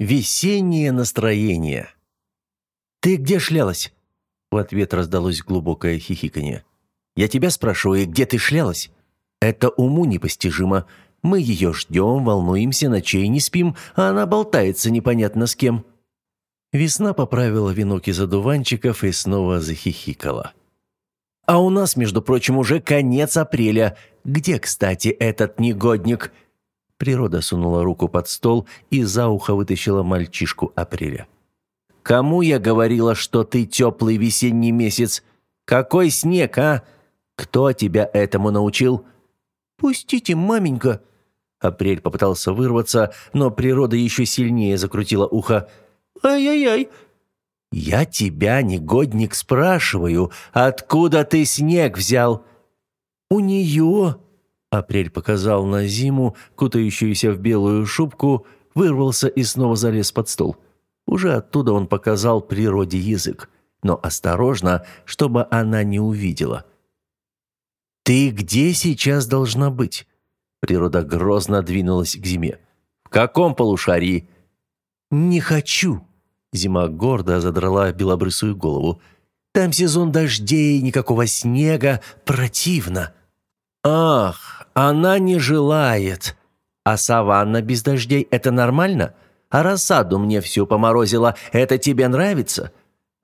Весеннее настроение. «Ты где шлялась?» В ответ раздалось глубокое хихиканье. «Я тебя спрашиваю, где ты шлялась?» «Это уму непостижимо. Мы ее ждем, волнуемся, ночей не спим, а она болтается непонятно с кем». Весна поправила венок из одуванчиков и снова захихикала. «А у нас, между прочим, уже конец апреля. Где, кстати, этот негодник?» Природа сунула руку под стол и за ухо вытащила мальчишку апреля. «Кому я говорила, что ты теплый весенний месяц? Какой снег, а? Кто тебя этому научил?» «Пустите, маменька!» Апрель попытался вырваться, но природа еще сильнее закрутила ухо. «Ай-яй-яй!» «Я тебя, негодник, спрашиваю, откуда ты снег взял?» «У нее!» Апрель показал на зиму, кутающуюся в белую шубку, вырвался и снова залез под стол. Уже оттуда он показал природе язык, но осторожно, чтобы она не увидела. «Ты где сейчас должна быть?» Природа грозно двинулась к зиме. «В каком полушарии?» «Не хочу!» Зима гордо задрала белобрысую голову. «Там сезон дождей, никакого снега, противно!» «Ах, она не желает. А саванна без дождей – это нормально? А рассаду мне всю поморозила. Это тебе нравится?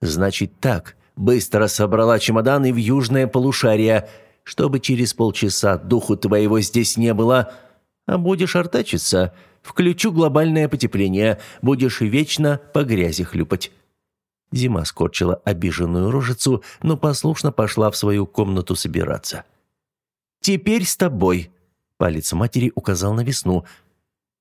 Значит так, быстро собрала чемоданы в южное полушарие, чтобы через полчаса духу твоего здесь не было. А будешь артачиться, включу глобальное потепление, будешь вечно по грязи хлюпать». Зима скорчила обиженную рожицу, но послушно пошла в свою комнату собираться. Теперь с тобой». Палец матери указал на весну.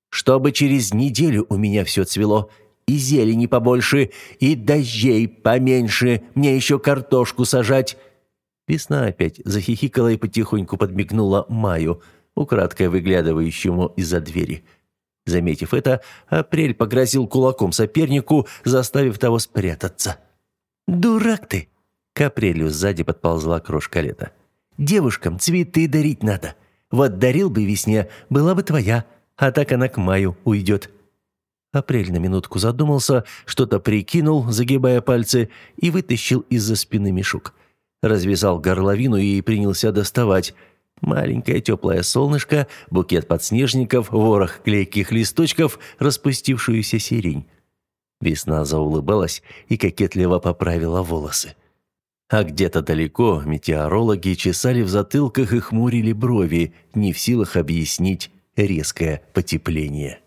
«Чтобы через неделю у меня все цвело. И зелени побольше, и дождей поменьше. Мне еще картошку сажать». Весна опять захихикала и потихоньку подмигнула Маю, украдкой выглядывающему из-за двери. Заметив это, Апрель погрозил кулаком сопернику, заставив того спрятаться. «Дурак ты!» К Апрелю сзади подползла крошка лета. Девушкам цветы дарить надо. Вот дарил бы весне, была бы твоя, а так она к маю уйдет». Апрель на минутку задумался, что-то прикинул, загибая пальцы, и вытащил из-за спины мешок. Развязал горловину и принялся доставать. Маленькое теплое солнышко, букет подснежников, ворох клейких листочков, распустившуюся сирень. Весна заулыбалась и кокетливо поправила волосы. А где-то далеко метеорологи чесали в затылках и хмурили брови, не в силах объяснить резкое потепление.